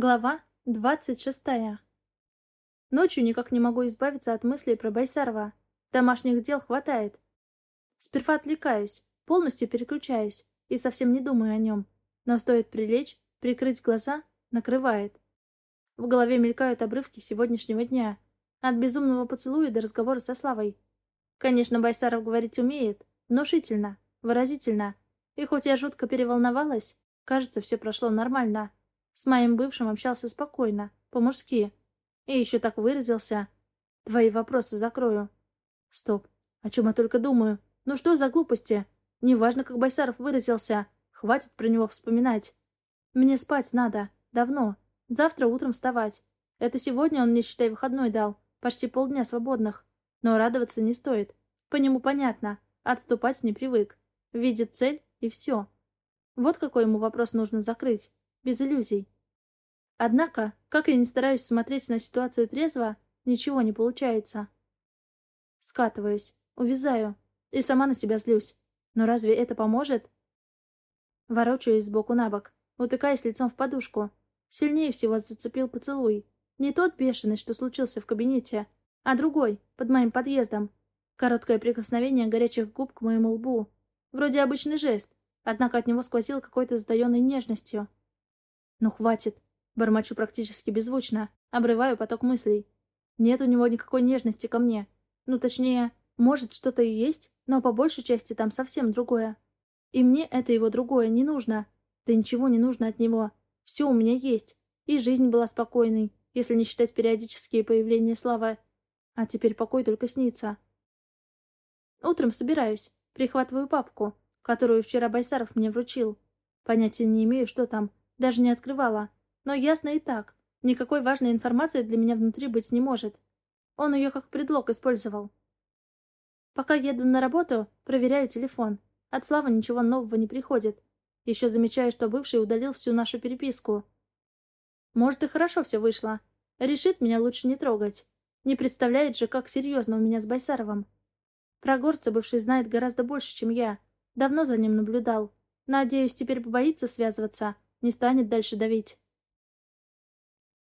Глава двадцать шестая. Ночью никак не могу избавиться от мыслей про Байсарова. Домашних дел хватает. Сперва отвлекаюсь, полностью переключаюсь и совсем не думаю о нем. Но стоит прилечь, прикрыть глаза, накрывает. В голове мелькают обрывки сегодняшнего дня. От безумного поцелуя до разговора со Славой. Конечно, Байсаров говорить умеет, внушительно, выразительно. И хоть я жутко переволновалась, кажется, все прошло нормально. С моим бывшим общался спокойно, по-мужски. И еще так выразился. Твои вопросы закрою. Стоп. О чем я только думаю? Ну что за глупости? Неважно, как Байсаров выразился. Хватит про него вспоминать. Мне спать надо. Давно. Завтра утром вставать. Это сегодня он мне, считай, выходной дал. Почти полдня свободных. Но радоваться не стоит. По нему понятно. Отступать не привык. Видит цель, и все. Вот какой ему вопрос нужно закрыть без иллюзий. Однако, как я не стараюсь смотреть на ситуацию трезво, ничего не получается. Скатываюсь, увязаю и сама на себя злюсь. Но разве это поможет? Ворочаюсь сбоку на бок, утыкаясь лицом в подушку. Сильнее всего зацепил поцелуй. Не тот бешеный, что случился в кабинете, а другой, под моим подъездом. Короткое прикосновение горячих губ к моему лбу. Вроде обычный жест, однако от него сквозил какой-то сдаенной нежностью. «Ну хватит!» Бормочу практически беззвучно, обрываю поток мыслей. Нет у него никакой нежности ко мне. Ну, точнее, может, что-то и есть, но по большей части там совсем другое. И мне это его другое не нужно. Да ничего не нужно от него. Все у меня есть. И жизнь была спокойной, если не считать периодические появления славы. А теперь покой только снится. Утром собираюсь, прихватываю папку, которую вчера Байсаров мне вручил. Понятия не имею, что там, даже не открывала. Но ясно и так. Никакой важной информации для меня внутри быть не может. Он ее как предлог использовал. Пока еду на работу, проверяю телефон. От Славы ничего нового не приходит. Еще замечаю, что бывший удалил всю нашу переписку. Может, и хорошо все вышло. Решит меня лучше не трогать. Не представляет же, как серьезно у меня с Байсаровым. Про горца бывший знает гораздо больше, чем я. Давно за ним наблюдал. Надеюсь, теперь побоится связываться не станет дальше давить.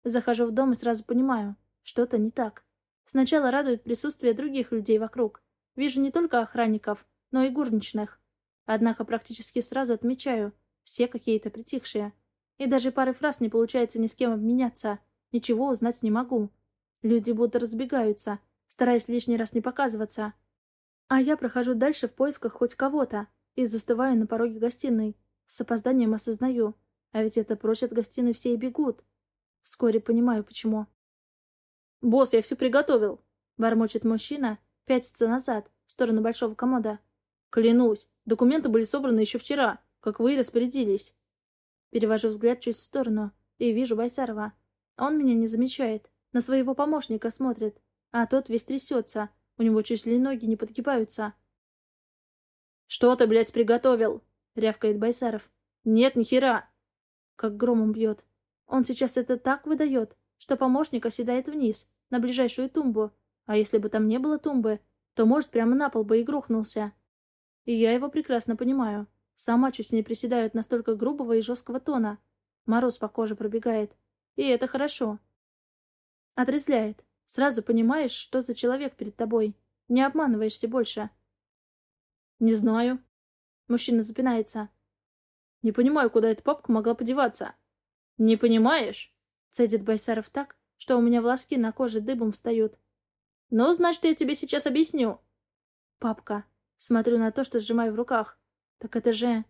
Захожу в дом и сразу понимаю, что-то не так. Сначала радует присутствие других людей вокруг. Вижу не только охранников, но и горничных. Однако практически сразу отмечаю, все какие-то притихшие. И даже пары фраз не получается ни с кем обменяться. Ничего узнать не могу. Люди будто разбегаются, стараясь лишний раз не показываться. А я прохожу дальше в поисках хоть кого-то и застываю на пороге гостиной. С опозданием осознаю, а ведь это прочь от гостиной все и бегут. Вскоре понимаю, почему. «Босс, я все приготовил!» — бормочет мужчина, пятится назад, в сторону большого комода. «Клянусь, документы были собраны еще вчера, как вы и распорядились». Перевожу взгляд чуть в сторону и вижу Байсарова. Он меня не замечает, на своего помощника смотрит, а тот весь трясется, у него чуть ли ноги не подгибаются. «Что ты, блядь, приготовил?» — рявкает Байсаров. «Нет, ни хера!» Как громом бьет. Он сейчас это так выдает, что помощник оседает вниз, на ближайшую тумбу. А если бы там не было тумбы, то, может, прямо на пол бы и грохнулся. И я его прекрасно понимаю. Сама чуть не приседаю настолько грубого и жесткого тона. Мороз по коже пробегает. И это хорошо. Отрезляет. Сразу понимаешь, что за человек перед тобой. Не обманываешься больше. «Не знаю». Мужчина запинается. Не понимаю, куда эта папка могла подеваться. Не понимаешь? Цедит Байсаров так, что у меня волоски на коже дыбом встают. Ну, значит, я тебе сейчас объясню. Папка. Смотрю на то, что сжимаю в руках. Так это же...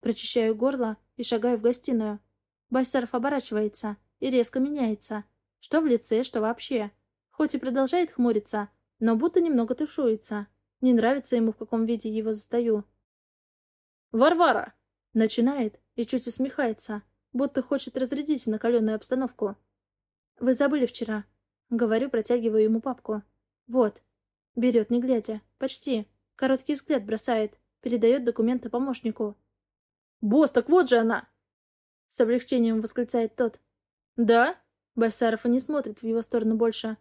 Прочищаю горло и шагаю в гостиную. Байсаров оборачивается и резко меняется. Что в лице, что вообще. Хоть и продолжает хмуриться, но будто немного тушуется. Не нравится ему, в каком виде его застаю. «Варвара!» Начинает и чуть усмехается, будто хочет разрядить накаленную обстановку. «Вы забыли вчера». Говорю, протягиваю ему папку. «Вот». Берет, не глядя. Почти. Короткий взгляд бросает. Передает документы помощнику. «Босс, так вот же она!» С облегчением восклицает тот. «Да?» Басаров и не смотрит в его сторону больше.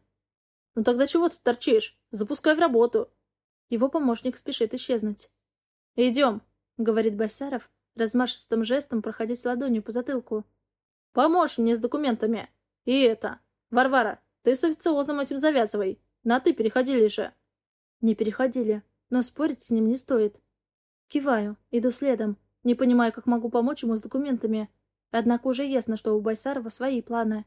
«Ну тогда чего тут торчишь? Запускай в работу!» Его помощник спешит исчезнуть. «Идем», — говорит Басаров, размашистым жестом проходить ладонью по затылку. Поможешь мне с документами. И это. Варвара, ты с официозом этим завязывай. На «ты» переходили же. Не переходили, но спорить с ним не стоит. Киваю, иду следом, не понимаю, как могу помочь ему с документами. Однако уже ясно, что у Байсарова свои планы.